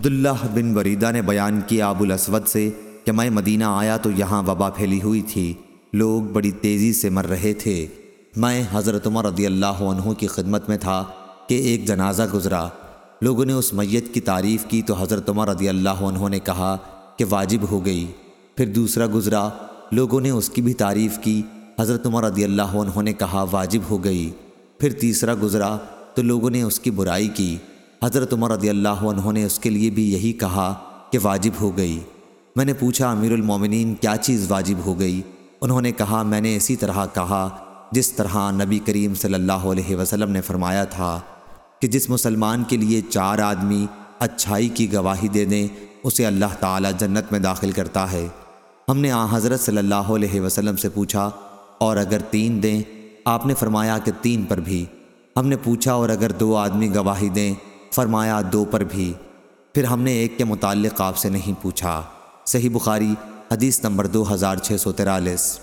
عبداللہ بن وریدہ نے بیان کیا ابو الاسود سے کہ میں مدینہ آیا تو یہاں وبا پھیلی ہوئی تھی۔ لوگ بڑی تیزی سے مر رہے تھے۔ میں حضرت عمر رضی اللہ عنہ کی خدمت میں تھا کہ ایک جنازہ گزرا۔ لوگوں نے اس میت کی تعریف کی تو حضرت عمر رضی اللہ عنہ نے کہا کہ واجب ہو گئی۔ پھر دوسرا گزرا۔ لوگوں نے اس کی بھی تعریف کی۔ حضرت عمر رضی اللہ عنہ نے کہا واجب ہو گئی۔ پھر تیسرا گزرا تو لوگوں نے اس کی برائی کی۔ حضرت عمر رضی اللہ عنہ نے اس کے لیے بھی یہی کہا کہ واجب ہو گئی۔ میں نے پوچھا، امیر المومنین، کیا چیز واجب ہو گئی؟ انہوں نے کہا، میں نے اسی طرح کہا جس طرح نبی کریم صلی اللہ علیہ وسلم نے فرمایا تھا کہ جس مسلمان کے لیے چار آدمی اچھائی کی گواہی دے دیں، اسے اللہ تعالی جنت میں داخل کرتا ہے۔ ہم نے آ حضرت صلی اللہ علیہ وسلم سے پوچھا، اور اگر تین دیں؟ آپ نے فرمایا کہ تین پر بھی۔ ہم نے پوچھا، اور اگر دو آدمی گواہی دیں فرمایا، دو پر بھی۔ پھر ہم نے ایک کے متعلق آپ سے نہیں پوچھا۔ صحیح بخاری، حدیث نمبر دو ہزار چھ سو تیرالیس۔